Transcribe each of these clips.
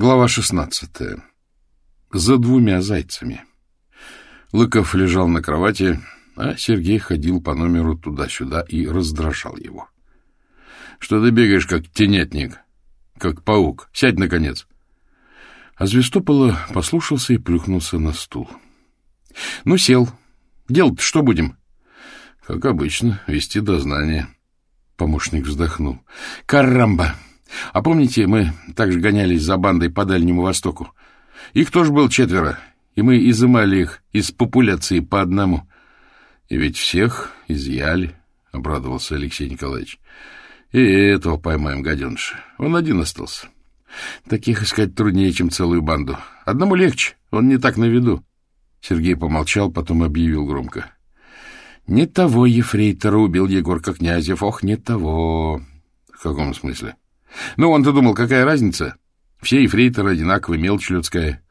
Глава шестнадцатая. За двумя зайцами. Лыков лежал на кровати, а Сергей ходил по номеру туда-сюда и раздражал его. — Что ты бегаешь, как тенетник, как паук? Сядь, наконец! А Звестопола послушался и плюхнулся на стул. — Ну, сел. Делать что будем? — Как обычно, вести дознание. Помощник вздохнул. — Карамба! А помните, мы также гонялись за бандой по Дальнему Востоку? Их тоже было четверо, и мы изымали их из популяции по одному. — И ведь всех изъяли, — обрадовался Алексей Николаевич. — И этого поймаем, гаденыша. Он один остался. Таких искать труднее, чем целую банду. Одному легче, он не так на виду. Сергей помолчал, потом объявил громко. — Не того ефрейтора убил Егорка Князев, ох, не того. — В каком смысле? — ну, он-то думал, какая разница? Все ефрейторы одинаковые, мелочь людская.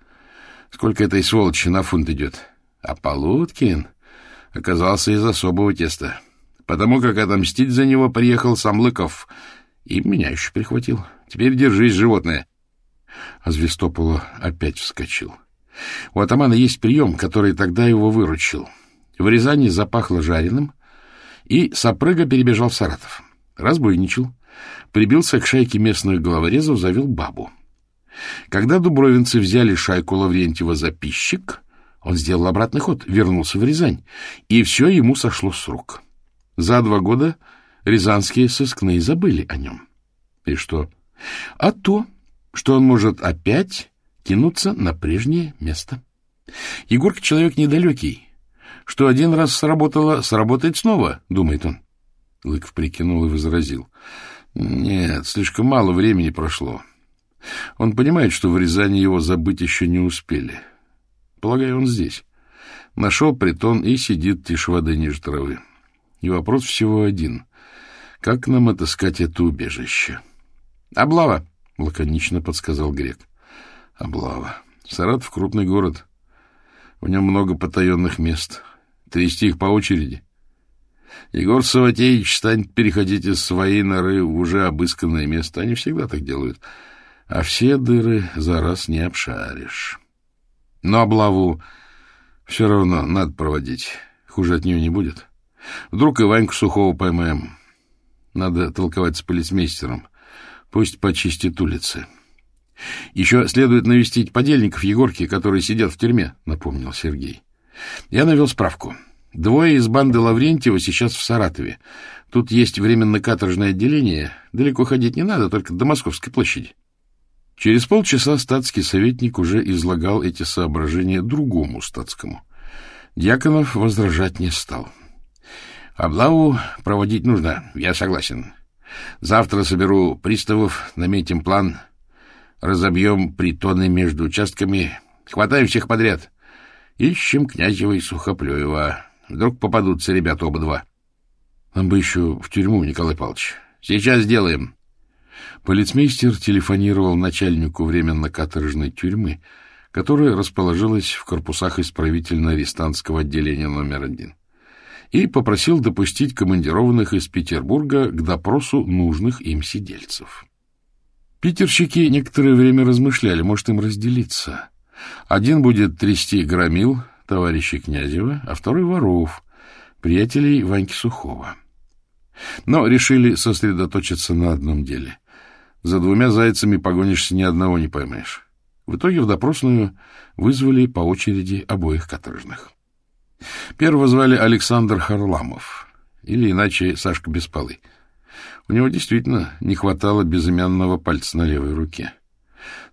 Сколько этой сволочи на фунт идет? А Полуткин оказался из особого теста. Потому как отомстить за него приехал сам Лыков. И меня еще перехватил. Теперь держись, животное. А Звестопола опять вскочил. У атамана есть прием, который тогда его выручил. В Рязани запахло жареным, и Сапрыга перебежал в Саратов. Разбойничал прибился к шайке местных головорезов, завел бабу. Когда дубровинцы взяли шайку Лаврентьева за пищик, он сделал обратный ход, вернулся в Рязань, и все ему сошло с рук. За два года рязанские сыскные забыли о нем. И что? А то, что он может опять кинуться на прежнее место. Егорка человек недалекий. Что один раз сработало, сработает снова, думает он. Лыков прикинул и возразил. Нет, слишком мало времени прошло. Он понимает, что в Рязани его забыть еще не успели. Полагаю, он здесь. Нашел притон и сидит тише воды ниже травы. И вопрос всего один. Как нам отыскать это убежище? — Облава, — лаконично подсказал грек. — Облава. Саратов — крупный город. В нем много потаенных мест. Трясти их по очереди. Егор Саватеевич станет переходить из своей норы в уже обысканное место. Они всегда так делают. А все дыры за раз не обшаришь. Но облаву все равно надо проводить. Хуже от нее не будет. Вдруг и Ваньку Сухого поймаем. Надо толковать с полицмейстером. Пусть почистит улицы. Еще следует навестить подельников Егорки, которые сидят в тюрьме, напомнил Сергей. Я навел справку. Двое из банды Лаврентьева сейчас в Саратове. Тут есть временно-каторжное отделение. Далеко ходить не надо, только до Московской площади. Через полчаса статский советник уже излагал эти соображения другому статскому. Дьяконов возражать не стал. Облаву проводить нужно, я согласен. Завтра соберу приставов, наметим план, разобьем притоны между участками, хватаем всех подряд. Ищем Князева и Сухоплюева. Вдруг попадутся ребята оба два. Нам бы еще в тюрьму, Николай Павлович. Сейчас сделаем. Полицмейстер телефонировал начальнику временно-каторжной тюрьмы, которая расположилась в корпусах исправительно-арестантского отделения номер один, и попросил допустить командированных из Петербурга к допросу нужных им сидельцев. Питерщики некоторое время размышляли, может им разделиться. Один будет трясти громил, товарища Князева, а второй — воров, приятелей Ваньки Сухого. Но решили сосредоточиться на одном деле. За двумя зайцами погонишься, ни одного не поймаешь. В итоге в допросную вызвали по очереди обоих каторжных. Первого звали Александр Харламов, или иначе Сашка Беспалый. У него действительно не хватало безымянного пальца на левой руке.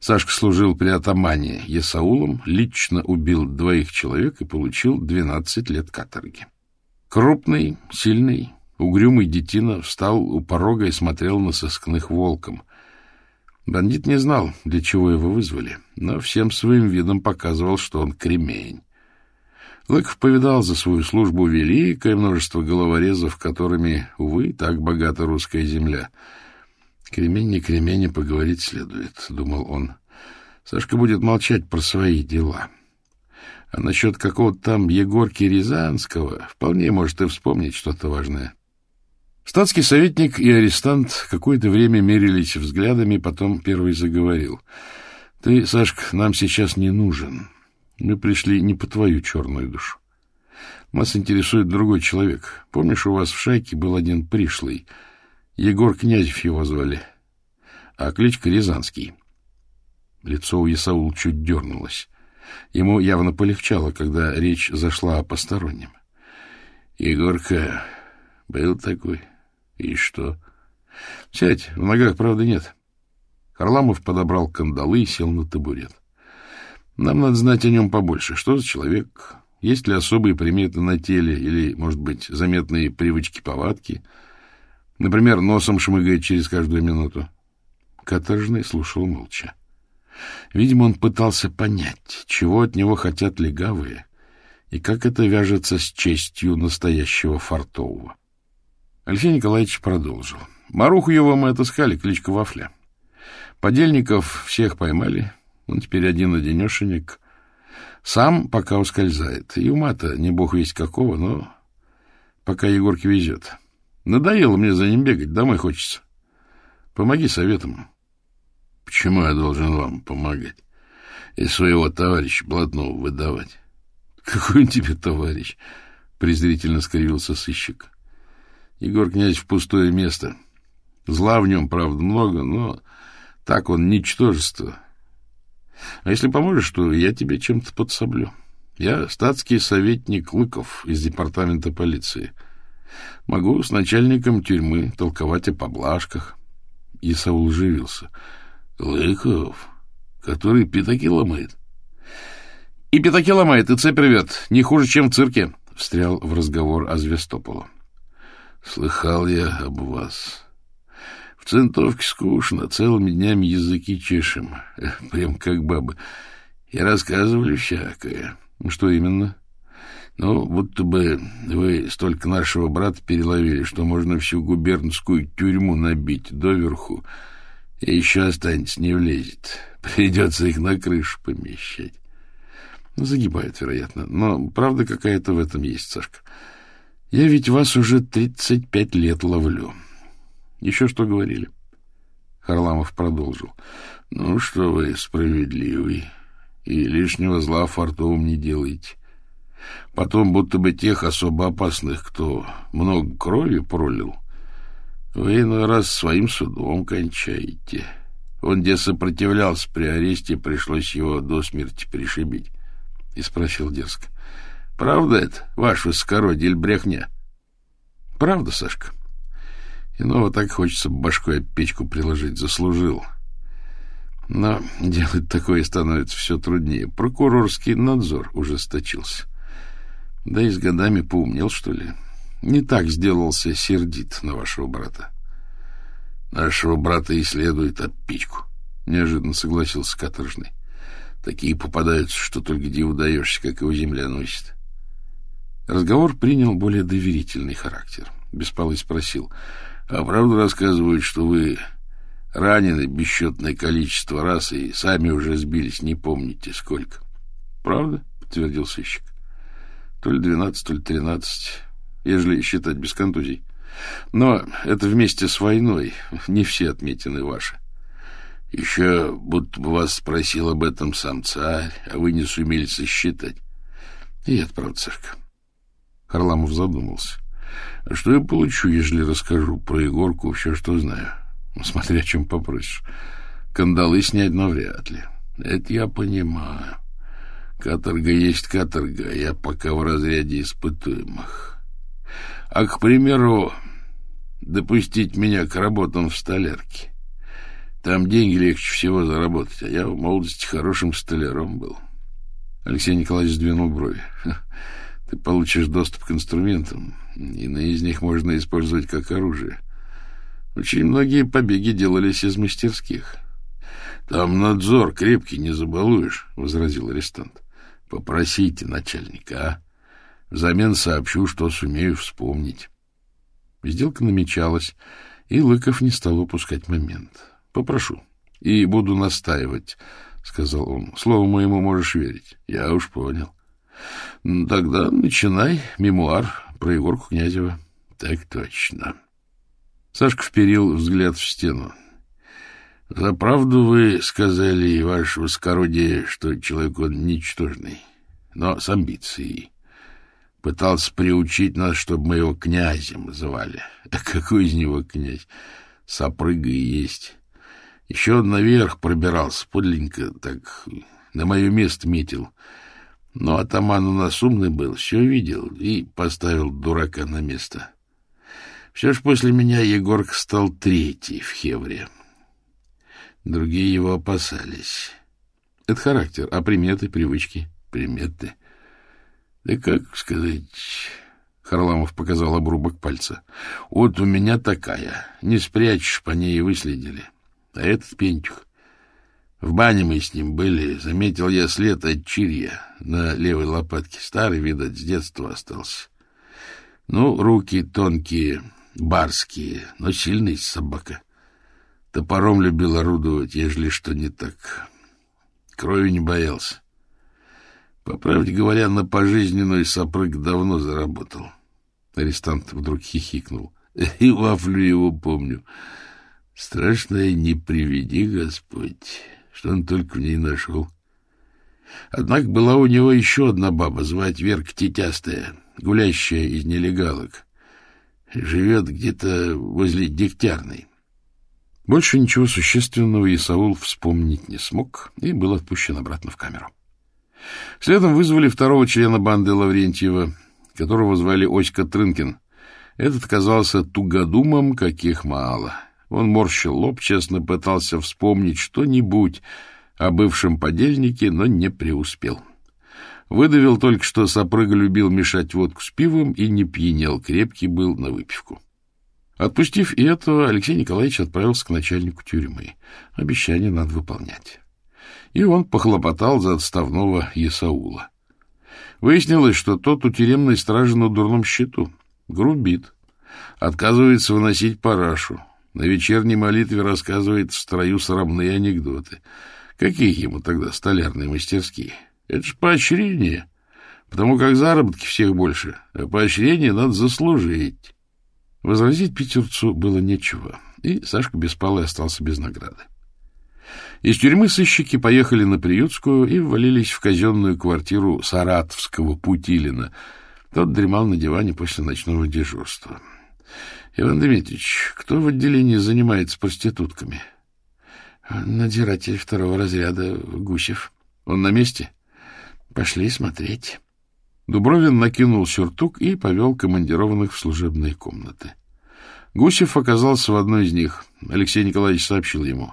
Сашка служил при атамане Есаулом, лично убил двоих человек и получил 12 лет каторги. Крупный, сильный, угрюмый детина встал у порога и смотрел на сыскных волком. Бандит не знал, для чего его вызвали, но всем своим видом показывал, что он кремень. Лыков повидал за свою службу великое множество головорезов, которыми, увы, так богата русская земля — Кремень не кремень, поговорить следует, — думал он. Сашка будет молчать про свои дела. А насчет какого-то там Егорки Рязанского вполне может и вспомнить что-то важное. Статский советник и арестант какое-то время мерились взглядами, потом первый заговорил. — Ты, Сашка, нам сейчас не нужен. Мы пришли не по твою черную душу. Нас интересует другой человек. Помнишь, у вас в шайке был один пришлый? Егор Князев его звали. А кличка Рязанский. Лицо у Исаула чуть дернулось. Ему явно полегчало, когда речь зашла о постороннем. Егорка был такой. И что? Сядь, в ногах, правда, нет. Харламов подобрал кандалы и сел на табурет. Нам надо знать о нем побольше. Что за человек? Есть ли особые приметы на теле или, может быть, заметные привычки-повадки? Например, носом шмыгает через каждую минуту. Каторжный слушал молча. Видимо, он пытался понять, чего от него хотят легавые, и как это вяжется с честью настоящего фартового. Алексей Николаевич продолжил. Маруху его мы отыскали, кличка Вафля. Подельников всех поймали, он теперь один-одинешенек. Сам пока ускользает. И ума-то не бог весть какого, но пока Егорке везет. Надоело мне за ним бегать, домой хочется. Помоги советом. Почему я должен вам помогать? И своего товарища блатного выдавать. Какой он тебе товарищ? Презрительно скривился сыщик. Егор князь в пустое место. Зла в нем, правда, много, но так он ничтожество. А если поможешь, то я тебе чем-то подсоблю. Я статский советник Лыков из департамента полиции. Могу с начальником тюрьмы толковать о поблажках. Исаул живился. Лыков, который пятаки ломает. И пятаки ломает, и цепь рвет. Не хуже, чем в цирке. Встрял в разговор Азвестополу. Слыхал я об вас. В центовке скучно, целыми днями языки чешем, прям как бабы. И рассказывали всякое. Что именно? Ну, будто бы вы столько нашего брата переловили, что можно всю губернскую тюрьму набить доверху, и еще останется, не влезет. Придется их на крышу помещать. Ну, загибают, вероятно. Но правда какая-то в этом есть, Сашка. Я ведь вас уже тридцать пять лет ловлю. Еще что говорили? Харламов продолжил. Ну, что вы справедливый, и лишнего зла фартовым не делаете. Потом будто бы тех особо опасных, кто много крови пролил, вы иной раз своим судом кончаете. Он, где сопротивлялся при аресте, пришлось его до смерти пришибить. И спросил дерзко. — Правда это, ваш высокородие или брехня? — Правда, Сашка. — Иного так хочется башкой об печку приложить. Заслужил. Но делать такое становится все труднее. Прокурорский надзор ужесточился. Да и с годами поумнел, что ли. Не так сделался сердит на вашего брата. Нашего брата исследует об печку. Неожиданно согласился каторжный. Такие попадаются, что только где удаешься, как его земля носит. Разговор принял более доверительный характер. Беспалый спросил — а правда рассказывают, что вы ранены бесчетное количество раз и сами уже сбились, не помните сколько. Правда? подтвердил сыщик. То ли двенадцать, то ли тринадцать, ежели считать без контузий. Но это вместе с войной, не все отметины ваши. Еще будто бы вас спросил об этом сам царь, а вы не сумели сосчитать. И это правда. Харламов задумался. А что я получу, если расскажу про Егорку все, что знаю? Смотря о чем попросишь. Кандалы снять навряд ли. Это я понимаю. Каторга есть каторга, я пока в разряде испытуемых. А, к примеру, допустить меня к работам в столярке. Там деньги легче всего заработать, а я в молодости хорошим столяром был. Алексей Николаевич сдвинул брови. Ты получишь доступ к инструментам, и на из них можно использовать как оружие. Очень многие побеги делались из мастерских. — Там надзор крепкий, не забалуешь, — возразил арестант. — Попросите начальника, а? Взамен сообщу, что сумею вспомнить. Сделка намечалась, и Лыков не стал упускать момент. — Попрошу. И буду настаивать, — сказал он. — Слову моему можешь верить. Я уж понял. — Тогда начинай мемуар про Егорку Князева. — Так точно. Сашка вперил взгляд в стену. — За правду вы сказали, ваше высокородие, что человек он ничтожный, но с амбицией. Пытался приучить нас, чтобы мы его князем звали. А какой из него князь? Сопрыга и есть. Еще он наверх пробирался, подленько так на мое место метил. Но атаман у нас умный был, все видел и поставил дурака на место. Все ж после меня Егорка стал третий в Хевре. Другие его опасались. Это характер, а приметы, привычки, приметы. Да как сказать... Харламов показал обрубок пальца. Вот у меня такая. Не спрячешь, по ней и выследили. А этот пентюх. В бане мы с ним были. Заметил я след от чирья на левой лопатке. Старый, видать, с детства остался. Ну, руки тонкие, барские, но сильный собака. Топором любил орудовать, ежели что не так. Крови не боялся. По правде говоря, на пожизненную сопрыг давно заработал. Арестант вдруг хихикнул. И вафлю его помню. Страшное не приведи, Господь, что он только в ней нашел. Однако была у него еще одна баба, звать Верка Тетястая, гулящая из нелегалок. Живет где-то возле Дегтярной. Больше ничего существенного Исаул вспомнить не смог и был отпущен обратно в камеру. Следом вызвали второго члена банды Лаврентьева, которого звали Оська Трынкин. Этот казался тугодумом, каких мало. Он морщил лоб, честно пытался вспомнить что-нибудь о бывшем подельнике, но не преуспел. Выдавил только, что Сапрыга любил мешать водку с пивом и не пьянел, крепкий был на выпивку. Отпустив и этого, Алексей Николаевич отправился к начальнику тюрьмы. Обещание надо выполнять. И он похлопотал за отставного Исаула. Выяснилось, что тот у тюремной стражи на дурном счету. Грубит. Отказывается выносить парашу. На вечерней молитве рассказывает в строю срамные анекдоты. Какие ему тогда столярные мастерские? Это ж поощрение. Потому как заработки всех больше, а поощрение надо заслужить. Возразить Питерцу было нечего, и Сашка Беспалый остался без награды. Из тюрьмы сыщики поехали на Приютскую и ввалились в казенную квартиру саратовского Путилина. Тот дремал на диване после ночного дежурства. — Иван Дмитриевич, кто в отделении занимается проститутками? — Надзиратель второго разряда Гусев. — Он на месте? — Пошли смотреть. Дубровин накинул сюртук и повел командированных в служебные комнаты. Гусев оказался в одной из них. Алексей Николаевич сообщил ему.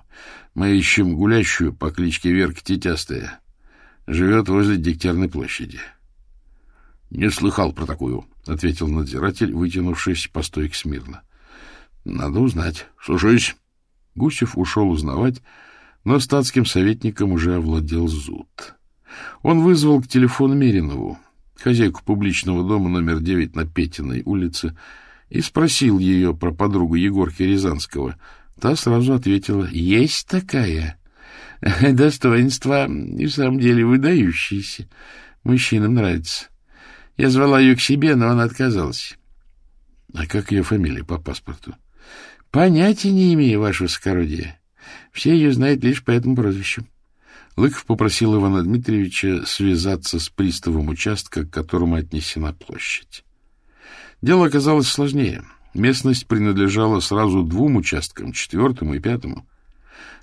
«Мы ищем гулящую по кличке Верка Тетястая. Живет возле Дегтярной площади». «Не слыхал про такую», — ответил надзиратель, вытянувшись по стойке смирно. «Надо узнать. Слушаюсь». Гусев ушел узнавать, но статским советником уже овладел зуд. Он вызвал к телефону Меринову хозяйку публичного дома номер 9 на Петиной улице, и спросил ее про подругу Егорки Рязанского. Та сразу ответила, есть такая. Достоинства и в самом деле выдающиеся. Мужчинам нравится. Я звала ее к себе, но она отказалась. А как ее фамилия по паспорту? Понятия не имею, ваше высокородие. Все ее знают лишь по этому прозвищу. Лыков попросил Ивана Дмитриевича связаться с приставом участка, к которому отнесена площадь. Дело оказалось сложнее. Местность принадлежала сразу двум участкам, четвертому и пятому.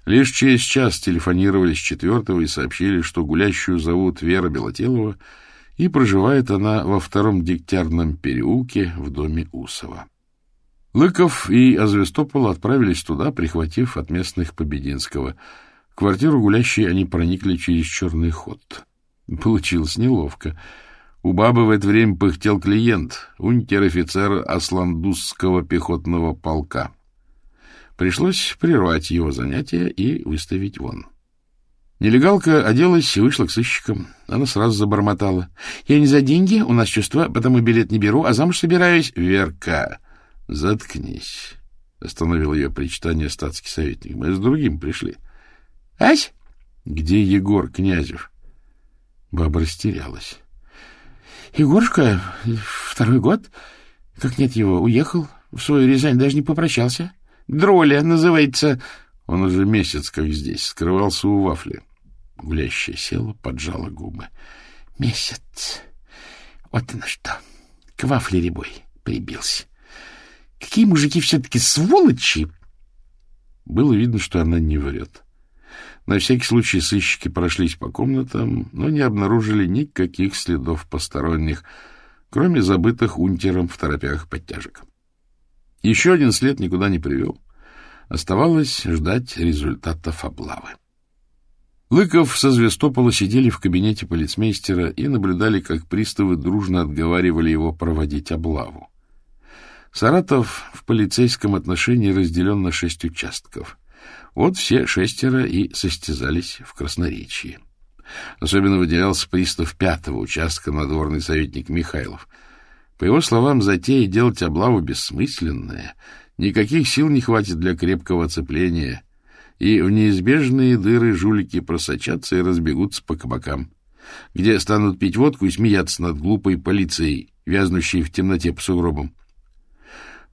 Лишь через час телефонировали с четвертого и сообщили, что гулящую зовут Вера Белотелова, и проживает она во втором Дегтярном переулке в доме Усова. Лыков и Азвестопол отправились туда, прихватив от местных Побединского – квартиру гулящей они проникли через черный ход. Получилось неловко. У бабы в это время пыхтел клиент, унтер-офицер Асландусского пехотного полка. Пришлось прервать его занятия и выставить вон. Нелегалка оделась и вышла к сыщикам. Она сразу забормотала. — Я не за деньги, у нас чувства, потому билет не беру, а замуж собираюсь. — Верка, заткнись, — остановил ее причитание статский советник. — Мы с другим пришли. — Ась? Где Егор Князев? Баба растерялась. Егорушка второй год, как нет его, уехал в свою Рязань, даже не попрощался. Дроля называется. Он уже месяц как здесь, скрывался у вафли. Гулящая села, поджала губы. — Месяц. Вот на что. К вафле рябой прибился. Какие мужики все-таки сволочи! Было видно, что она не врет. На всякий случай сыщики прошлись по комнатам, но не обнаружили никаких следов посторонних, кроме забытых унтером в торопях подтяжек. Еще один след никуда не привел. Оставалось ждать результатов облавы. Лыков со Звестопола сидели в кабинете полицмейстера и наблюдали, как приставы дружно отговаривали его проводить облаву. Саратов в полицейском отношении разделен на шесть участков. Вот все шестеро и состязались в красноречии. Особенно выделялся пристав пятого участка, надворный советник Михайлов. По его словам, затея делать облаву бессмысленная, никаких сил не хватит для крепкого оцепления, и в неизбежные дыры жулики просочатся и разбегутся по кабакам, где станут пить водку и смеяться над глупой полицией, вязнущей в темноте по сугробам.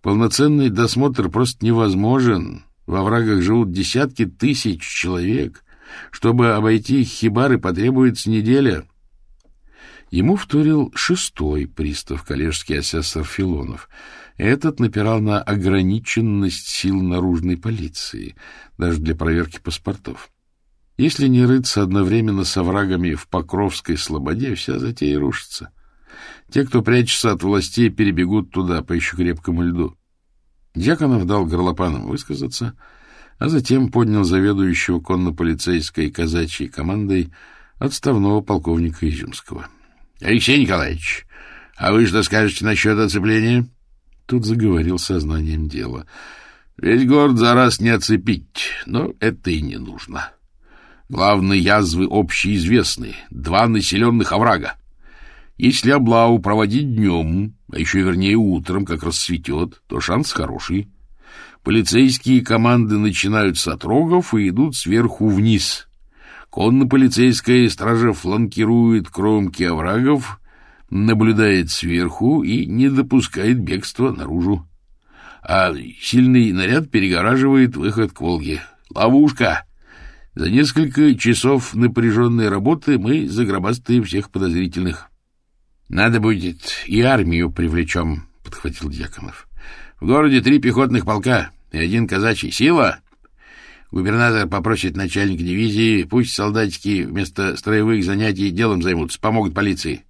Полноценный досмотр просто невозможен. Во врагах живут десятки тысяч человек. Чтобы обойти их хибары, потребуется неделя. Ему вторил шестой пристав, коллежский асессор Филонов. Этот напирал на ограниченность сил наружной полиции, даже для проверки паспортов. Если не рыться одновременно со врагами в Покровской слободе, вся затея рушится. Те, кто прячется от властей, перебегут туда по еще крепкому льду. Дьяконов дал горлопанам высказаться, а затем поднял заведующего конно-полицейской казачьей командой отставного полковника Изюмского. — Алексей Николаевич, а вы что скажете насчет оцепления? Тут заговорил сознанием дела. — Весь город за раз не оцепить, но это и не нужно. Главные язвы общеизвестны — два населенных оврага. Если облаву проводить днем, а еще вернее утром, как рассветет, то шанс хороший. Полицейские команды начинают с отрогов и идут сверху вниз. Конно-полицейская стража фланкирует кромки оврагов, наблюдает сверху и не допускает бегства наружу. А сильный наряд перегораживает выход к Волге. Ловушка! За несколько часов напряженной работы мы загробастаем всех подозрительных. — Надо будет и армию привлечем, — подхватил Дьяконов. — В городе три пехотных полка и один казачий. Сила? Губернатор попросит начальника дивизии, пусть солдатики вместо строевых занятий делом займутся, помогут полиции.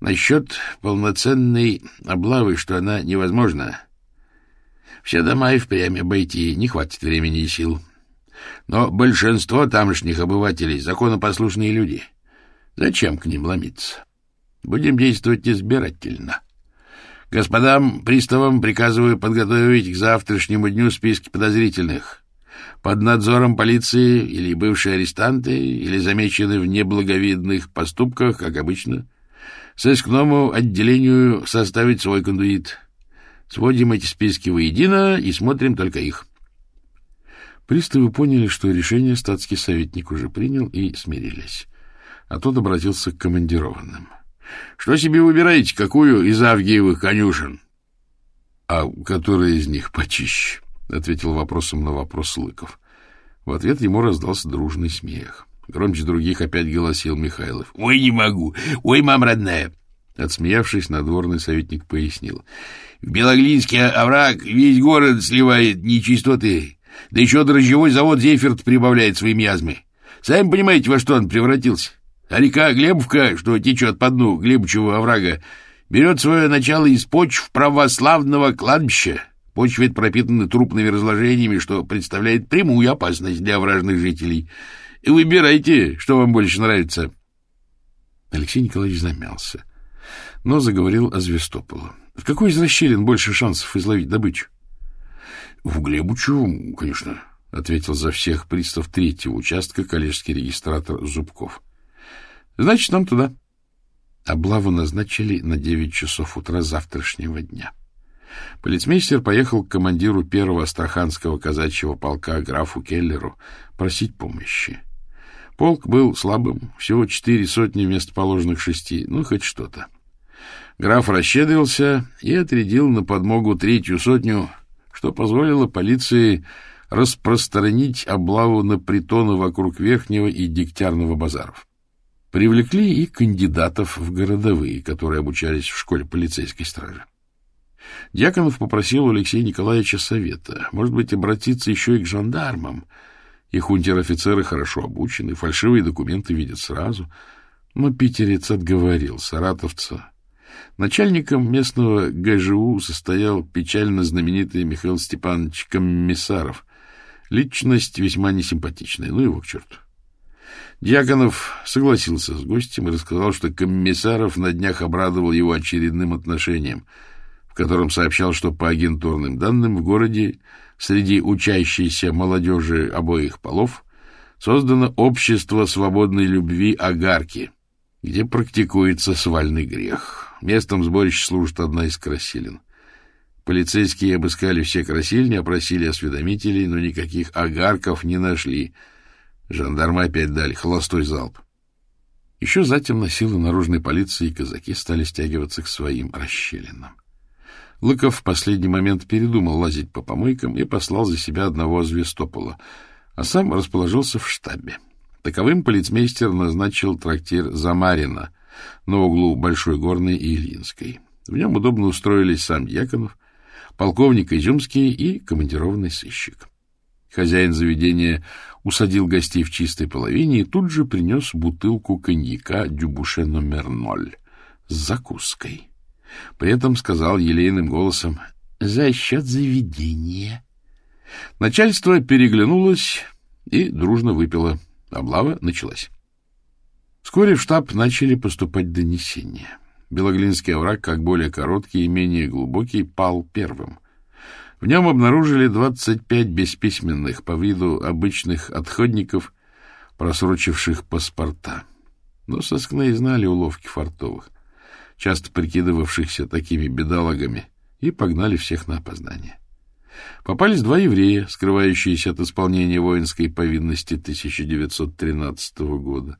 Насчет полноценной облавы, что она невозможна. Все дома и впрямь обойти не хватит времени и сил. Но большинство тамошних обывателей — законопослушные люди. Зачем к ним ломиться? Будем действовать избирательно. Господам приставам приказываю подготовить к завтрашнему дню списки подозрительных. Под надзором полиции или бывшие арестанты, или замечены в неблаговидных поступках, как обычно. Сыскному отделению составить свой кондуит. Сводим эти списки воедино и смотрим только их. Приставы поняли, что решение статский советник уже принял, и смирились. А тот обратился к командированным. Что себе выбираете, какую из Авгиевых конюшен? — А которая из них почище? — ответил вопросом на вопрос Лыков. В ответ ему раздался дружный смех. Громче других опять голосил Михайлов. — Ой, не могу! Ой, мам родная! Отсмеявшись, надворный советник пояснил. — В Белоглинский овраг весь город сливает нечистоты, да еще дрожжевой завод «Зефирт» прибавляет свои миазмы. Сами понимаете, во что он превратился. А река Глебовка, что течет по дну Глебчего оврага, берет свое начало из почв православного кладбища. Почвы пропитаны трупными разложениями, что представляет прямую опасность для вражных жителей. И выбирайте, что вам больше нравится. Алексей Николаевич замялся, но заговорил о Звестополу. В какой из расщелин больше шансов изловить добычу? — В Глебучу, конечно, — ответил за всех пристав третьего участка коллежский регистратор Зубков. — Значит, нам туда. Облаву назначили на девять часов утра завтрашнего дня. Полицмейстер поехал к командиру первого астраханского казачьего полка графу Келлеру просить помощи. Полк был слабым, всего четыре сотни вместо положенных шести, ну, хоть что-то. Граф расщедрился и отрядил на подмогу третью сотню, что позволило полиции распространить облаву на притоны вокруг Верхнего и Дегтярного базаров. Привлекли и кандидатов в городовые, которые обучались в школе полицейской стражи. Дьяконов попросил у Алексея Николаевича совета, может быть, обратиться еще и к жандармам. Их унтер-офицеры хорошо обучены, фальшивые документы видят сразу. Но питерец отговорил саратовца. Начальником местного ГЖУ состоял печально знаменитый Михаил Степанович Комиссаров. Личность весьма несимпатичная, ну его к черту. Дьяконов согласился с гостем и рассказал, что Комиссаров на днях обрадовал его очередным отношением — котором сообщал, что по агентурным данным в городе среди учащейся молодежи обоих полов создано общество свободной любви «Агарки», где практикуется свальный грех. Местом сборища служит одна из красилин. Полицейские обыскали все красильни, опросили осведомителей, но никаких агарков не нашли. Жандармы опять дали холостой залп. Еще затем на силы наружной полиции казаки стали стягиваться к своим расщелинам. Лыков в последний момент передумал лазить по помойкам и послал за себя одного звестопола, а сам расположился в штабе. Таковым полицмейстер назначил трактир Замарина на углу Большой Горной и Ильинской. В нем удобно устроились сам Яконов, полковник Изюмский и командированный сыщик. Хозяин заведения усадил гостей в чистой половине и тут же принес бутылку коньяка «Дюбуше номер ноль» с закуской. При этом сказал елейным голосом «За счет заведения». Начальство переглянулось и дружно выпило. Облава началась. Вскоре в штаб начали поступать донесения. Белоглинский овраг, как более короткий и менее глубокий, пал первым. В нем обнаружили 25 бесписьменных по виду обычных отходников, просрочивших паспорта. Но соскные знали уловки фартовых часто прикидывавшихся такими бедолагами, и погнали всех на опознание. Попались два еврея, скрывающиеся от исполнения воинской повинности 1913 года.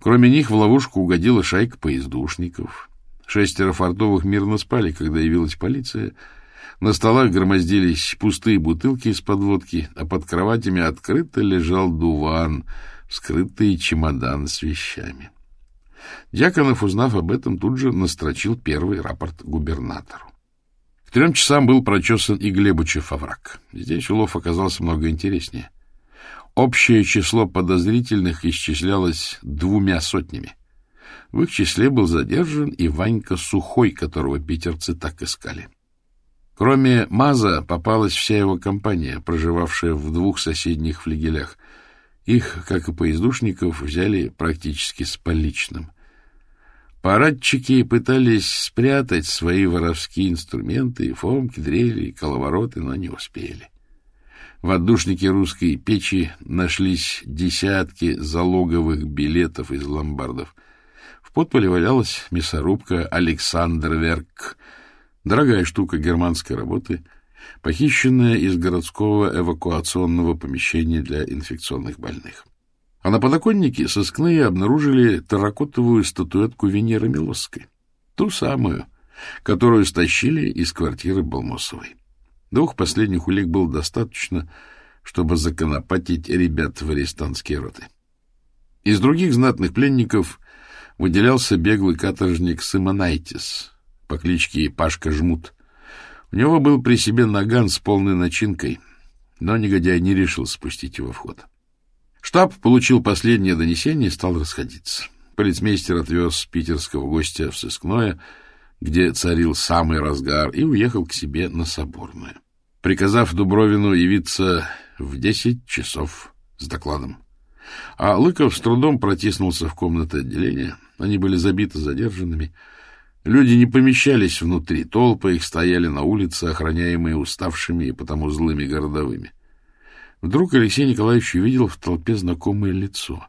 Кроме них в ловушку угодила шайка поездушников. Шестеро фартовых мирно спали, когда явилась полиция. На столах громоздились пустые бутылки из-под водки, а под кроватями открыто лежал дуван, скрытый чемодан с вещами. Дьяконов, узнав об этом, тут же настрочил первый рапорт губернатору. К трем часам был прочесан и Глебучев овраг. Здесь улов оказался много интереснее. Общее число подозрительных исчислялось двумя сотнями. В их числе был задержан и Ванька Сухой, которого питерцы так искали. Кроме Маза попалась вся его компания, проживавшая в двух соседних флигелях. Их, как и поездушников, взяли практически с поличным. Парадчики пытались спрятать свои воровские инструменты, фомки, дрели, коловороты, но не успели. В отдушнике русской печи нашлись десятки залоговых билетов из ломбардов. В подполе валялась мясорубка Александр Верк, дорогая штука германской работы, похищенная из городского эвакуационного помещения для инфекционных больных. А на подоконнике сыскные обнаружили терракотовую статуэтку Венеры Милосской. Ту самую, которую стащили из квартиры Балмосовой. Двух последних улик было достаточно, чтобы законопатить ребят в арестантские роты. Из других знатных пленников выделялся беглый каторжник Симонайтис по кличке Пашка Жмут. У него был при себе наган с полной начинкой, но негодяй не решил спустить его в ход. Штаб получил последнее донесение и стал расходиться. Полицмейстер отвез питерского гостя в сыскное, где царил самый разгар, и уехал к себе на Соборное, приказав Дубровину явиться в десять часов с докладом. А Лыков с трудом протиснулся в комнаты отделения. Они были забиты задержанными. Люди не помещались внутри, толпы их стояли на улице, охраняемые уставшими и потому злыми городовыми. Вдруг Алексей Николаевич увидел в толпе знакомое лицо.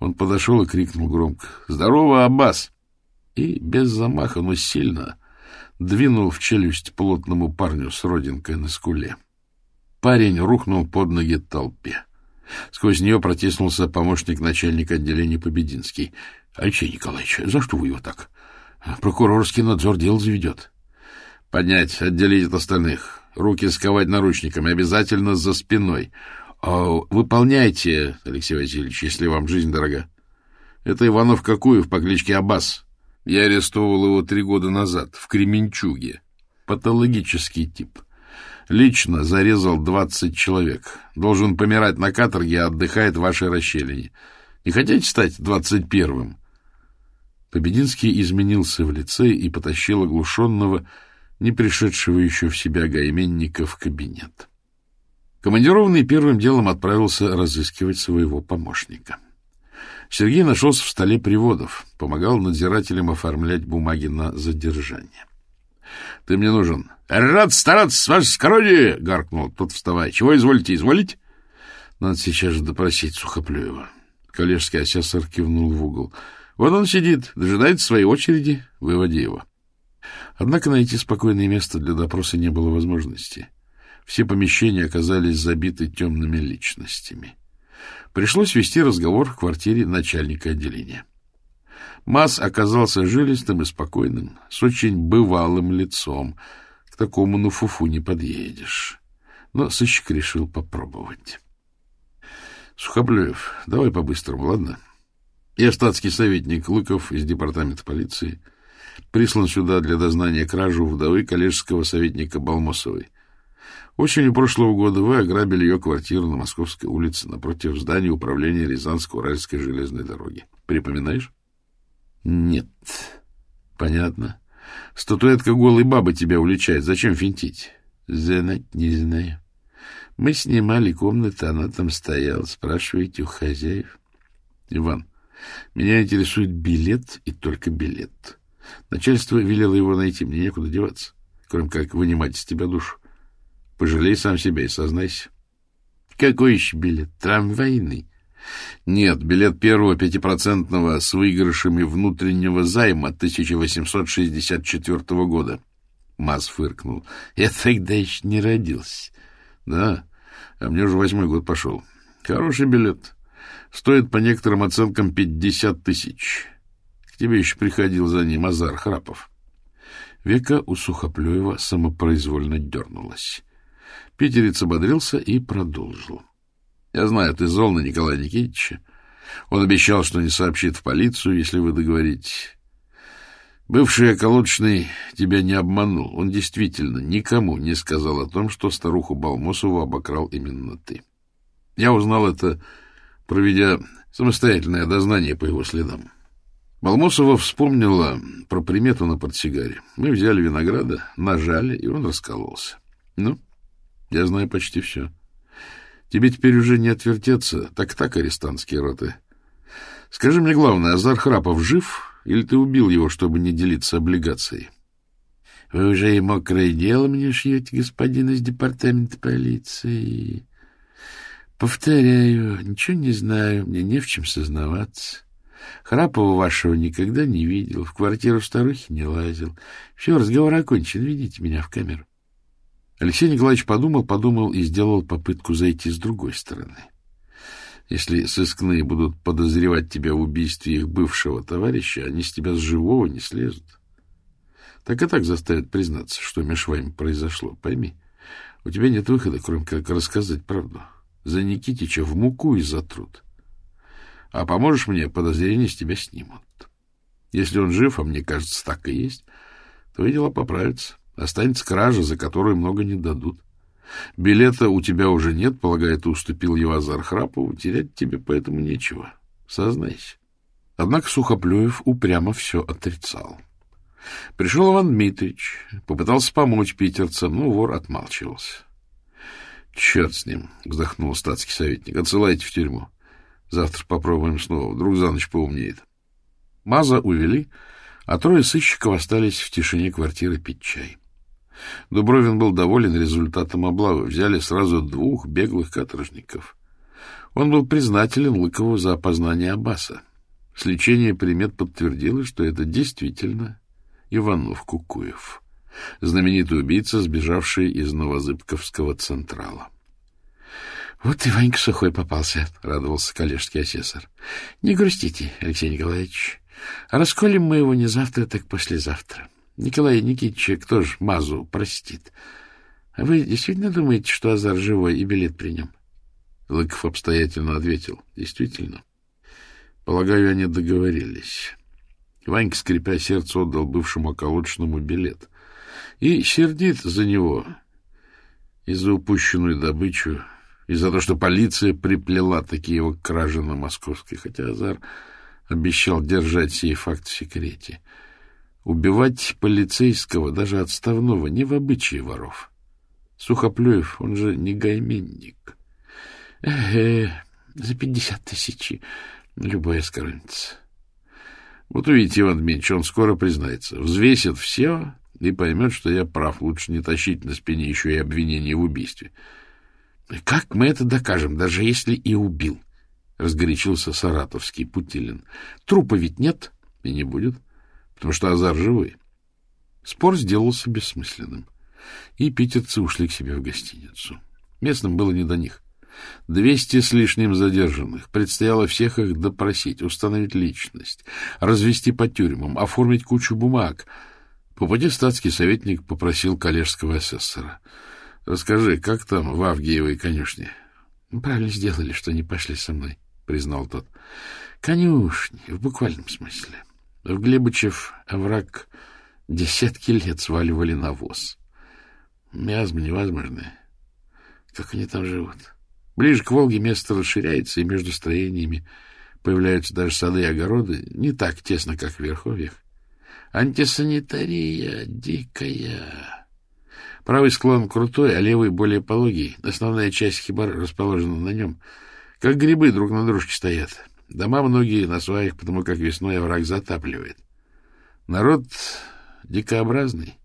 Он подошел и крикнул громко «Здорово, Аббас!» и без замаха, но сильно двинул в челюсть плотному парню с родинкой на скуле. Парень рухнул под ноги толпе. Сквозь нее протиснулся помощник начальника отделения Побединский. — Алексей Николаевич, за что вы его так? Прокурорский надзор дел заведет. Поднять, отделить от остальных. Руки сковать наручниками, обязательно за спиной. А выполняйте, Алексей Васильевич, если вам жизнь дорога. Это Иванов Какуев по кличке Аббас. Я арестовал его три года назад в Кременчуге. Патологический тип. Лично зарезал двадцать человек. Должен помирать на каторге, а отдыхает в вашей расщелине. Не хотите стать двадцать первым? Побединский изменился в лице и потащил оглушенного, не пришедшего еще в себя гайменника, в кабинет. Командированный первым делом отправился разыскивать своего помощника. Сергей нашелся в столе приводов, помогал надзирателям оформлять бумаги на задержание. — Ты мне нужен. — Рад стараться, ваше скородие! — гаркнул тот, вставая. — Чего изволите, изволить? — Надо сейчас же допросить Сухоплюева. Коллежский асессор кивнул в угол. — Вот он сидит, дожидается своей очереди. Выводи его. Однако найти спокойное место для допроса не было возможности. Все помещения оказались забиты темными личностями. Пришлось вести разговор в квартире начальника отделения. Масс оказался жилистым и спокойным, с очень бывалым лицом. К такому на фуфу не подъедешь. Но сыщик решил попробовать. — Сухоплюев, давай по-быстрому, ладно? Я штатский советник Лыков из департамента полиции. Прислан сюда для дознания кражу вдовы коллежского советника Балмосовой. Осенью прошлого года вы ограбили ее квартиру на Московской улице напротив здания управления Рязанско-Уральской железной дороги. Припоминаешь? Нет. Понятно. Статуэтка голой бабы тебя уличает. Зачем финтить? Знать не знаю. Мы снимали комнату, она там стояла. Спрашиваете у хозяев. Иван, меня интересует билет и только билет. Начальство велело его найти, мне некуда деваться, кроме как вынимать из тебя душу. Пожалей сам себя и сознайся. Какой еще билет? Трамвайный? Нет, билет первого пятипроцентного с выигрышами внутреннего займа 1864 года. Маз фыркнул. Я тогда еще не родился. Да, а мне уже восьмой год пошел. Хороший билет. Стоит по некоторым оценкам пятьдесят тысяч. К тебе еще приходил за ним Азар Храпов. Века у Сухоплюева самопроизвольно дернулась. Питерец ободрился и продолжил. — Я знаю, ты зол на Николая Никитича. Он обещал, что не сообщит в полицию, если вы договоритесь. Бывший околоточный тебя не обманул. Он действительно никому не сказал о том, что старуху Балмосову обокрал именно ты. Я узнал это, проведя самостоятельное дознание по его следам. Балмосова вспомнила про примету на портсигаре. Мы взяли винограда, нажали, и он раскололся. Ну, я знаю почти все. Тебе теперь уже не отвертеться, так-так, арестантские роты. Скажи мне главное, Азар Храпов жив, или ты убил его, чтобы не делиться облигацией? — Вы уже и мокрое дело мне шьете, господин из департамента полиции. Повторяю, ничего не знаю, мне не в чем сознаваться. Храпова вашего никогда не видел, в квартиру старухи не лазил. Все, разговор окончен, ведите меня в камеру. Алексей Николаевич подумал, подумал и сделал попытку зайти с другой стороны. Если сыскные будут подозревать тебя в убийстве их бывшего товарища, они с тебя с живого не слезут. Так и так заставят признаться, что между вами произошло. Пойми, у тебя нет выхода, кроме как рассказать правду. За Никитича в муку и за труд. А поможешь мне, подозрения с тебя снимут. Если он жив, а мне кажется, так и есть, твои дела поправятся. Останется кража, за которую много не дадут. Билета у тебя уже нет, полагаю, ты уступил его Азар Храпову, терять тебе поэтому нечего. Сознайся. Однако Сухоплюев упрямо все отрицал. Пришел Иван Дмитриевич, попытался помочь питерцам, но вор отмалчивался. — Черт с ним, — вздохнул статский советник, — отсылайте в тюрьму. Завтра попробуем снова, вдруг за ночь поумнеет. Маза увели, а трое сыщиков остались в тишине квартиры пить чай. Дубровин был доволен результатом облавы. Взяли сразу двух беглых каторжников. Он был признателен Лыкову за опознание Аббаса. Сличение примет подтвердило, что это действительно Иванов Кукуев, знаменитый убийца, сбежавший из Новозыбковского Централа. — Вот и Ванька сухой попался, — радовался коллежский асессор. — Не грустите, Алексей Николаевич. Расколем мы его не завтра, так послезавтра. Николай Никитича кто ж Мазу простит? А вы действительно думаете, что Азар живой и билет при нем? Лыков обстоятельно ответил. Действительно. Полагаю, они договорились. Ванька, скрипя сердце, отдал бывшему околоточному билет. И сердит за него, и за упущенную добычу, и за то, что полиция приплела такие его кражи на Московской, хотя Азар обещал держать сей факт в секрете. Убивать полицейского, даже отставного, не в обычае воров. Сухоплюев, он же не гайменник. Э, -э за пятьдесят тысяч любая скроется. Вот увидите, Иван Дмитриевич, он скоро признается. Взвесит все и поймет, что я прав. Лучше не тащить на спине еще и обвинение в убийстве. — Как мы это докажем, даже если и убил? — разгорячился саратовский Путилин. — Трупа ведь нет и не будет, потому что Азар живой. Спор сделался бессмысленным, и питерцы ушли к себе в гостиницу. Местным было не до них. Двести с лишним задержанных. Предстояло всех их допросить, установить личность, развести по тюрьмам, оформить кучу бумаг. По пути статский советник попросил коллежского асессора. — Расскажи, как там в Авгиевой конюшне? — Правильно сделали, что не пошли со мной, — признал тот. — Конюшни, в буквальном смысле. В Глебычев овраг десятки лет сваливали навоз. Миазмы невозможны. Как они там живут? Ближе к Волге место расширяется, и между строениями появляются даже сады и огороды, не так тесно, как в Верховьях. Антисанитария дикая. Правый склон крутой, а левый более пологий. Основная часть хибар расположена на нем. Как грибы друг на дружке стоят. Дома многие на сваях, потому как весной овраг затапливает. Народ дикообразный.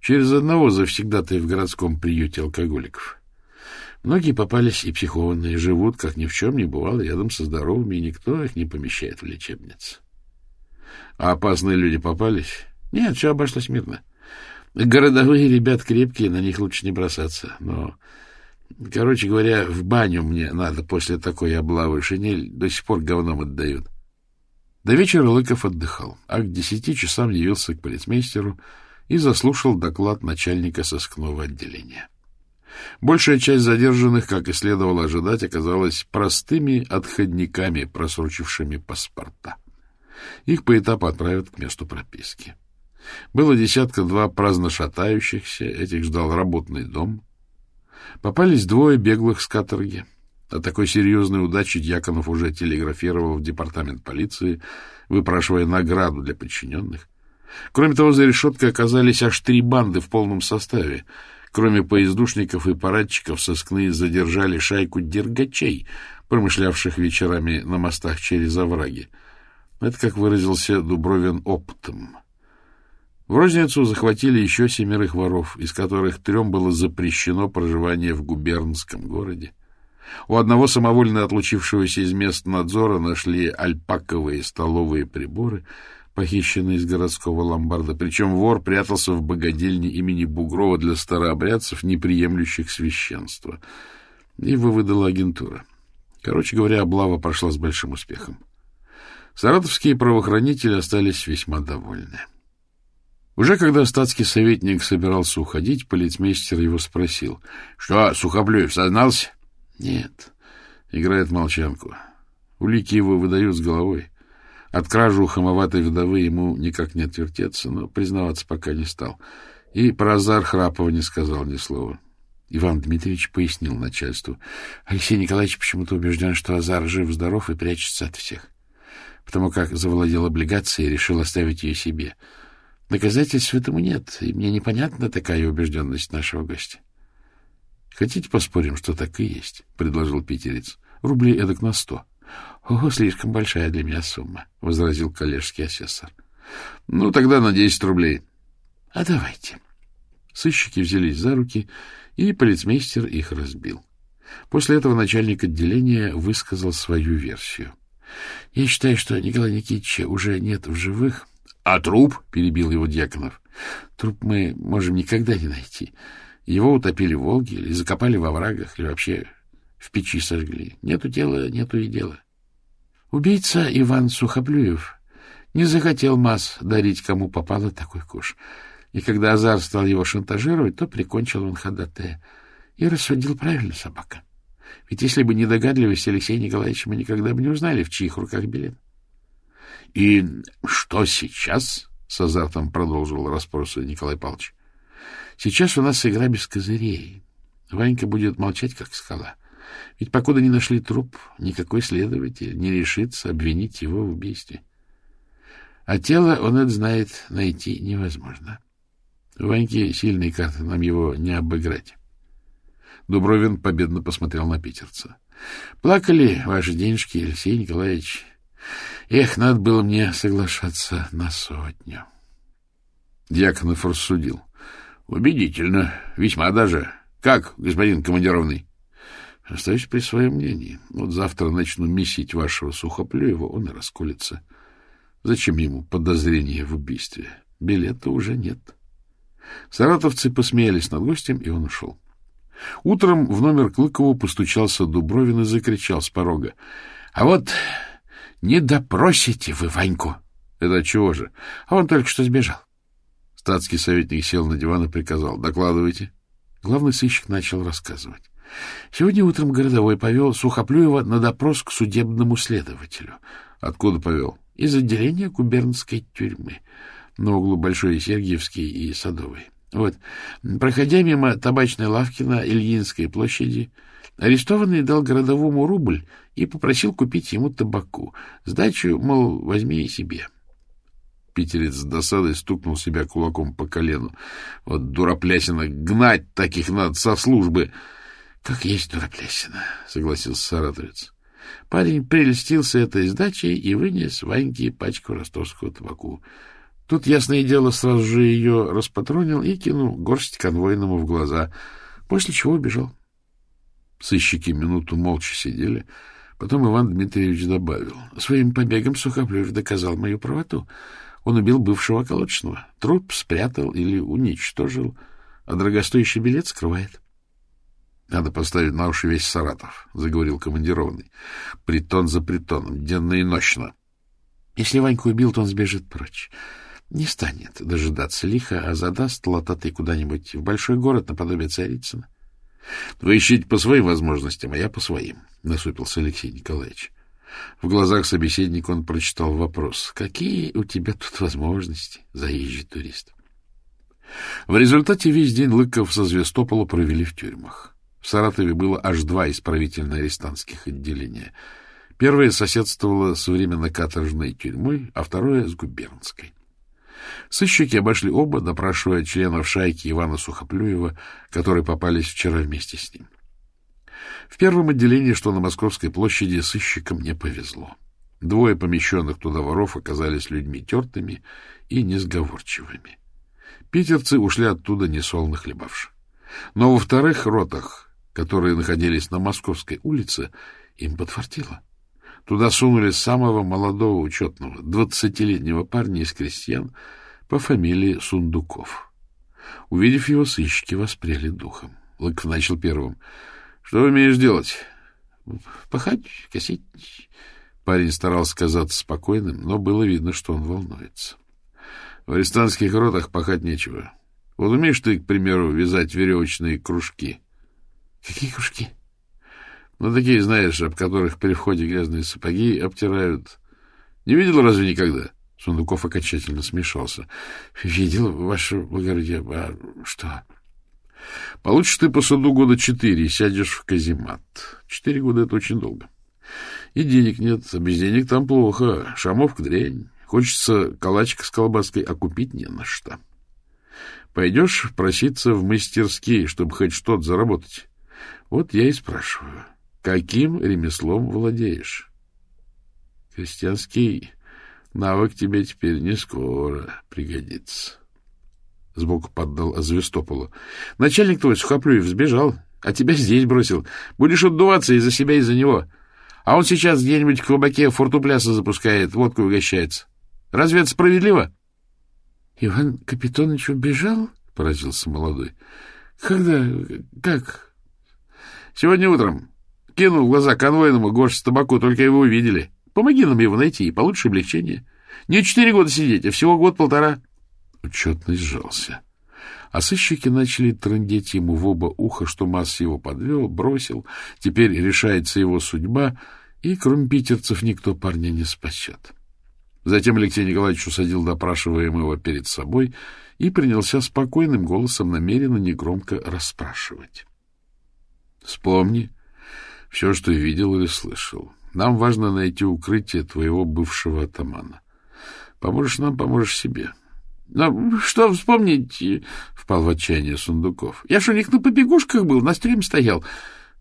Через одного завсегда-то в городском приюте алкоголиков. Многие попались и психованные, живут, как ни в чем не бывало, рядом со здоровыми, и никто их не помещает в лечебницы. А опасные люди попались? Нет, все обошлось мирно. Городовые ребят крепкие, на них лучше не бросаться. Но, короче говоря, в баню мне надо после такой облавы. Шинель до сих пор говном отдают. До вечера Лыков отдыхал, а к десяти часам явился к полицмейстеру и заслушал доклад начальника сыскного отделения. Большая часть задержанных, как и следовало ожидать, оказалась простыми отходниками, просрочившими паспорта. Их поэтапно отправят к месту прописки. Было десятка-два праздно шатающихся, этих ждал работный дом. Попались двое беглых с каторги. О такой серьезной удаче Дьяконов уже телеграфировал в департамент полиции, выпрашивая награду для подчиненных. Кроме того, за решеткой оказались аж три банды в полном составе — Кроме поездушников и парадчиков, сыскные задержали шайку дергачей, промышлявших вечерами на мостах через овраги. Это, как выразился Дубровин, оптом. В розницу захватили еще семерых воров, из которых трем было запрещено проживание в губернском городе. У одного самовольно отлучившегося из мест надзора нашли альпаковые столовые приборы — похищенный из городского ломбарда. Причем вор прятался в богадельне имени Бугрова для старообрядцев, не приемлющих священства. Его выдала агентура. Короче говоря, облава прошла с большим успехом. Саратовские правоохранители остались весьма довольны. Уже когда статский советник собирался уходить, полицмейстер его спросил. — Что, Сухоблюев сознался? — Нет. Играет молчанку. Улики его выдают с головой. От кражи у хамоватой вдовы ему никак не отвертеться, но признаваться пока не стал. И про азар Храпова не сказал ни слова. Иван Дмитриевич пояснил начальству. Алексей Николаевич почему-то убежден, что Азар жив-здоров и прячется от всех, потому как завладел облигацией и решил оставить ее себе. Доказательств этому нет, и мне непонятна такая убежденность нашего гостя. — Хотите поспорим, что так и есть? — предложил питерец. — Рублей эдак на сто. —— О, слишком большая для меня сумма, — возразил коллежский асессор. — Ну, тогда на десять рублей. — А давайте. Сыщики взялись за руки, и полицмейстер их разбил. После этого начальник отделения высказал свою версию. — Я считаю, что Николая Никитича уже нет в живых. — А труп? — перебил его Дьяконов. — Труп мы можем никогда не найти. Его утопили в Волге или закопали во врагах, или вообще в печи сожгли. Нету тела, нету и дела. Убийца Иван Сухоблюев не захотел масс дарить, кому попало такой куш. И когда Азар стал его шантажировать, то прикончил он ходатая. И рассудил правильно собака. Ведь если бы не догадливость Алексея Николаевича, мы никогда бы не узнали, в чьих руках билет. — И что сейчас? — с азартом продолжил расспросы Николай Павлович. — Сейчас у нас игра без козырей. Ванька будет молчать, как скала. Ведь покуда не нашли труп, никакой следователь не решится обвинить его в убийстве. А тело, он это знает, найти невозможно. У Ваньки сильные карты, нам его не обыграть. Дубровин победно посмотрел на питерца. — Плакали ваши денежки, Алексей Николаевич. Эх, надо было мне соглашаться на сотню. Дьяконов рассудил. — Убедительно, весьма даже. Как, господин командированный? — Остаюсь при своем мнении. Вот завтра начну месить вашего Сухоплюева, он и расколется. Зачем ему подозрение в убийстве? Билета уже нет. Саратовцы посмеялись над гостем, и он ушел. Утром в номер Клыкову постучался Дубровин и закричал с порога. — А вот не допросите вы Ваньку. — Это чего же? А он только что сбежал. Статский советник сел на диван и приказал. — Докладывайте. Главный сыщик начал рассказывать. Сегодня утром городовой повел Сухоплюева на допрос к судебному следователю. — Откуда повел? — Из отделения губернской тюрьмы на углу Большой Сергиевской и Садовой. Вот, проходя мимо табачной лавки на Ильинской площади, арестованный дал городовому рубль и попросил купить ему табаку. Сдачу, мол, возьми себе. Питерец с досадой стукнул себя кулаком по колену. Вот дураплясина, гнать таких надо со службы. — Как есть дураплясина, — согласился саратовец. Парень прелестился этой сдачей и вынес Ваньке пачку ростовского табаку. Тут, ясное дело, сразу же ее распатронил и кинул горсть конвойному в глаза, после чего убежал. Сыщики минуту молча сидели. Потом Иван Дмитриевич добавил. Своим побегом Сухоплюев доказал мою правоту. Он убил бывшего околоточного. Труп спрятал или уничтожил, а дорогостоящий билет скрывает. — Надо поставить на уши весь Саратов, — заговорил командированный. — Притон за притоном, денно и ночно. — Если Ваньку убил, то он сбежит прочь. Не станет дожидаться лиха, а задаст лототой куда-нибудь в большой город наподобие Царицына. — Вы ищите по своим возможностям, а я по своим, — насупился Алексей Николаевич. В глазах собеседника он прочитал вопрос. — Какие у тебя тут возможности, заезжий турист? В результате весь день Лыков со Звестопола провели в тюрьмах. В Саратове было аж два исправительно-арестантских отделения. Первое соседствовало с временно-каторжной тюрьмой, а второе — с губернской. Сыщики обошли оба, допрашивая членов шайки Ивана Сухоплюева, которые попались вчера вместе с ним. В первом отделении, что на Московской площади, сыщикам не повезло. Двое помещенных туда воров оказались людьми тертыми и несговорчивыми. Питерцы ушли оттуда несолоно хлебавши. Но во вторых ротах, которые находились на Московской улице, им подфартило. Туда сунули самого молодого учетного, двадцатилетнего парня из крестьян по фамилии Сундуков. Увидев его, сыщики воспрели духом. Лыков начал первым. — Что умеешь делать? — Пахать, косить. Парень старался казаться спокойным, но было видно, что он волнуется. В арестантских ротах пахать нечего. Вот умеешь ты, к примеру, вязать веревочные кружки? — Какие кружки? — ну, такие, знаешь, об которых при входе грязные сапоги обтирают. Не видел разве никогда? Сундуков окончательно смешался. — Видел, ваше благородие. А что? — Получишь ты по суду года четыре и сядешь в каземат. Четыре года — это очень долго. И денег нет, а без денег там плохо. Шамовка дрянь. Хочется калачика с колбаской, а купить не на что. Пойдешь проситься в мастерские, чтобы хоть что-то заработать. Вот я и спрашиваю. Каким ремеслом владеешь? Крестьянский навык тебе теперь не скоро пригодится. Сбоку поддал Звестополу. Начальник твой Сухоплюев сбежал, а тебя здесь бросил. Будешь отдуваться из-за себя, из-за него. А он сейчас где-нибудь в кабаке фортупляса запускает, водку угощается. Разве это справедливо? — Иван Капитонович убежал? — поразился молодой. — Когда? Как? — Сегодня утром. Кинул глаза конвойному горсть табаку, только его увидели. Помоги нам его найти, и получишь облегчение. Не четыре года сидеть, а всего год-полтора. Учетный сжался. А сыщики начали трындеть ему в оба уха, что Масс его подвел, бросил, теперь решается его судьба, и кроме питерцев никто парня не спасет. Затем Алексей Николаевич усадил допрашиваемого перед собой и принялся спокойным голосом намеренно негромко расспрашивать. — Вспомни все, что видел или слышал. Нам важно найти укрытие твоего бывшего атамана. Поможешь нам, поможешь себе. — Но что вспомнить? — впал в отчаяние Сундуков. — Я ж у них на побегушках был, на стреме стоял.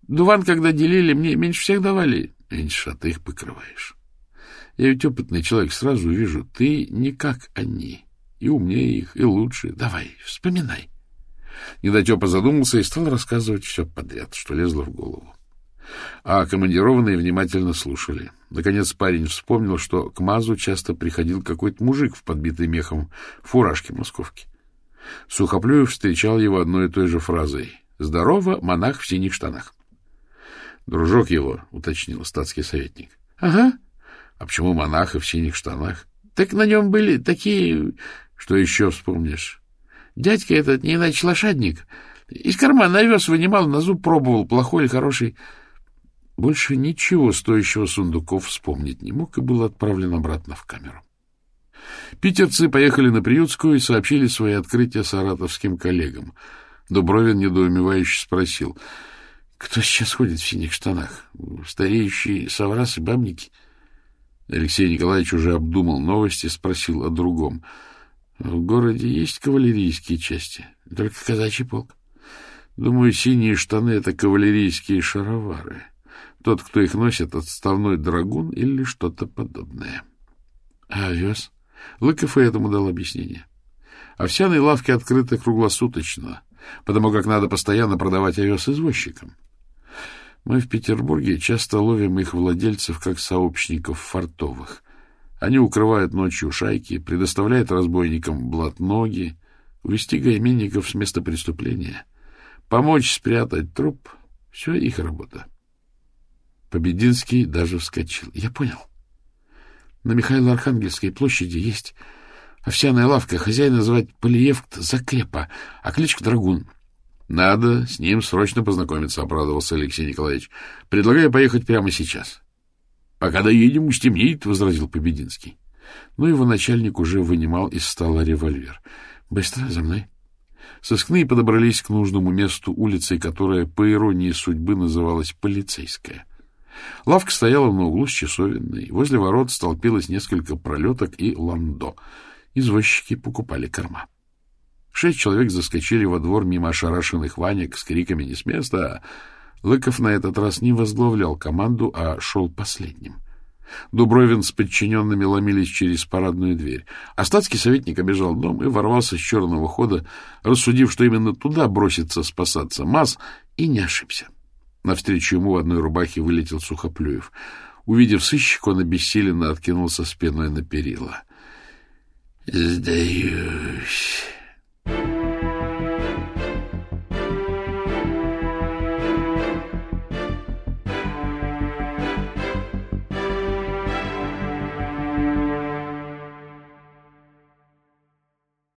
Дуван, когда делили, мне меньше всех давали. — Меньше, а ты их покрываешь. Я ведь опытный человек, сразу вижу, ты не как они. И умнее их, и лучше. Давай, вспоминай. Недотепа задумался и стал рассказывать все подряд, что лезло в голову. А командированные внимательно слушали. Наконец парень вспомнил, что к Мазу часто приходил какой-то мужик в подбитой мехом фуражке московки. Сухоплюев встречал его одной и той же фразой «Здорово, монах в синих штанах». «Дружок его», — уточнил статский советник. — Ага, а почему монаха в синих штанах? Так на нем были такие... Что еще вспомнишь? Дядька этот не иначе лошадник. Из кармана овес вынимал, на зуб пробовал, плохой или хороший. Больше ничего стоящего сундуков вспомнить не мог и был отправлен обратно в камеру. Питерцы поехали на Приютскую и сообщили свои открытия саратовским коллегам. Дубровин недоумевающе спросил, кто сейчас ходит в синих штанах? Стареющие соврасы, бабники — Алексей Николаевич уже обдумал новости, спросил о другом. — В городе есть кавалерийские части? Только казачий полк. Думаю, синие штаны — это кавалерийские шаровары. Тот, кто их носит, отставной драгун или что-то подобное. А? Лыков и этому дал объяснение. Овсяные лавки открыты круглосуточно, потому как надо постоянно продавать овес извозчикам. Мы в Петербурге часто ловим их владельцев как сообщников фартовых. Они укрывают ночью шайки, предоставляют разбойникам блатноги, увести гайменников с места преступления, помочь спрятать труп — все их работа. Побединский даже вскочил. Я понял. На Михайло-Архангельской площади есть овсяная лавка. Хозяина звать Полиевт Заклепа, а кличка Драгун. — Надо с ним срочно познакомиться, — обрадовался Алексей Николаевич. — Предлагаю поехать прямо сейчас. — Пока доедем, стемнеет, — возразил Побединский. Но его начальник уже вынимал из стола револьвер. — Быстро, за мной. Сыскные подобрались к нужному месту улицы, которая, по иронии судьбы, называлась Полицейская. Лавка стояла на углу с часовенной. Возле ворот столпилось несколько пролеток и ландо. Извозчики покупали корма. Шесть человек заскочили во двор мимо ошарашенных Ванек с криками «Не с места!». Лыков на этот раз не возглавлял команду, а шел последним. Дубровин с подчиненными ломились через парадную дверь. Остатский советник обежал дом и ворвался с черного хода, рассудив, что именно туда бросится спасаться Маз, и не ошибся. Навстречу ему в одной рубахе вылетел Сухоплюев. Увидев сыщика, он обессиленно откинулся спиной на перила. — Сдаюсь